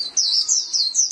チッチッチッチ。